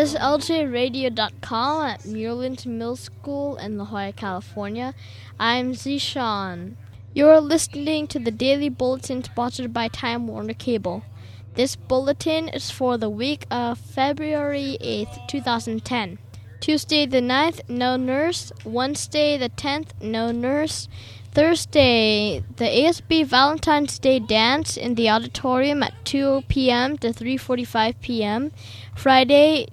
This is LJRadio.com at Muirland Middle School in La Jolla, California. I'm Zishan. You're listening to the Daily Bulletin sponsored by Time Warner Cable. This bulletin is for the week of February 8th, 2010. Tuesday the 9th, no nurse. Wednesday the 10th, no nurse. Thursday, the ASB Valentine's Day dance in the auditorium at 2 p.m. to 3:45 p.m. Friday,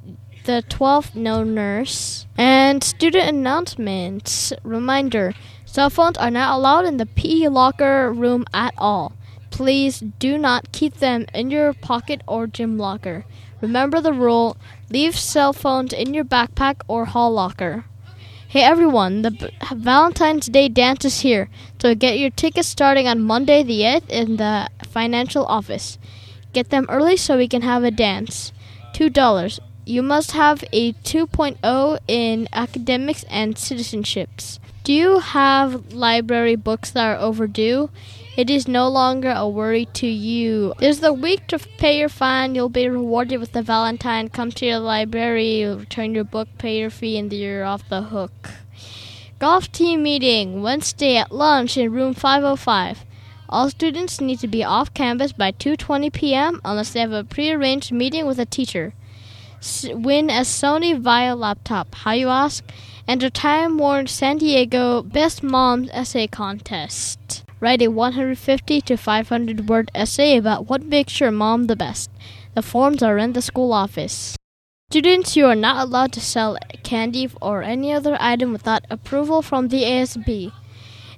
the 12th, no nurse. And student announcements. Reminder: Cell phones are not allowed in the PE locker room at all. Please do not keep them in your pocket or gym locker. Remember the rule: leave cell phones in your backpack or hall locker. Hey everyone, the B- Valentine's Day dance is here, so get your tickets starting on Monday the 8th in the financial office. Get them early so we can have a dance. $2. You must have a 2.0 in academics and citizenships. Do you have library books that are overdue? It is no longer a worry to you. There's the week to pay your fine. You'll be rewarded with a Valentine. Come to your library, return your book, pay your fee, and you're off the hook. Golf team meeting Wednesday at lunch in room 505. All students need to be off campus by 2:20 p.m. unless they have a prearranged meeting with a teacher. Win a Sony VAIO laptop. How you ask? Enter Time Warner San Diego Best Moms Essay Contest. Write a 150 to 500 word essay about what makes your mom the best. The forms are in the school office. Students, you are not allowed to sell candy or any other item without approval from the ASB.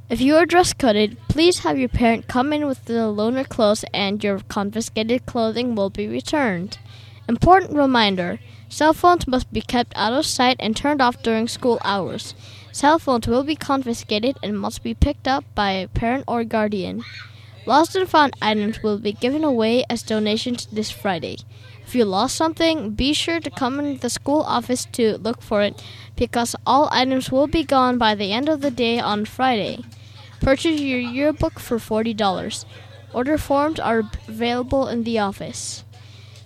If you are dress coded, please have your parent come in with the loaner clothes and your confiscated clothing will be returned. Important reminder cell phones must be kept out of sight and turned off during school hours. Cell phones will be confiscated and must be picked up by a parent or guardian. Lost and found items will be given away as donations this Friday. If you lost something, be sure to come in the school office to look for it because all items will be gone by the end of the day on Friday. Purchase your yearbook for $40. Order forms are available in the office.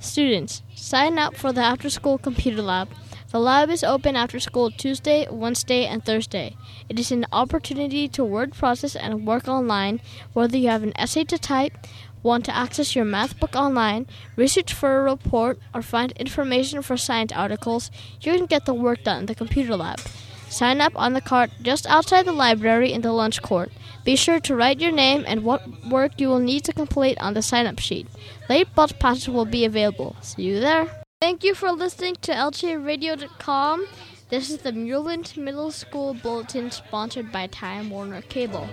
Students, sign up for the after school computer lab. The lab is open after school Tuesday, Wednesday, and Thursday. It is an opportunity to word process and work online, whether you have an essay to type, want to access your math book online, research for a report, or find information for science articles, you can get the work done in the computer lab. Sign up on the cart just outside the library in the lunch court. Be sure to write your name and what work you will need to complete on the sign up sheet. Late bus passes will be available. See you there. Thank you for listening to LJRadio.com. This is the Muirland Middle School Bulletin sponsored by Time Warner Cable.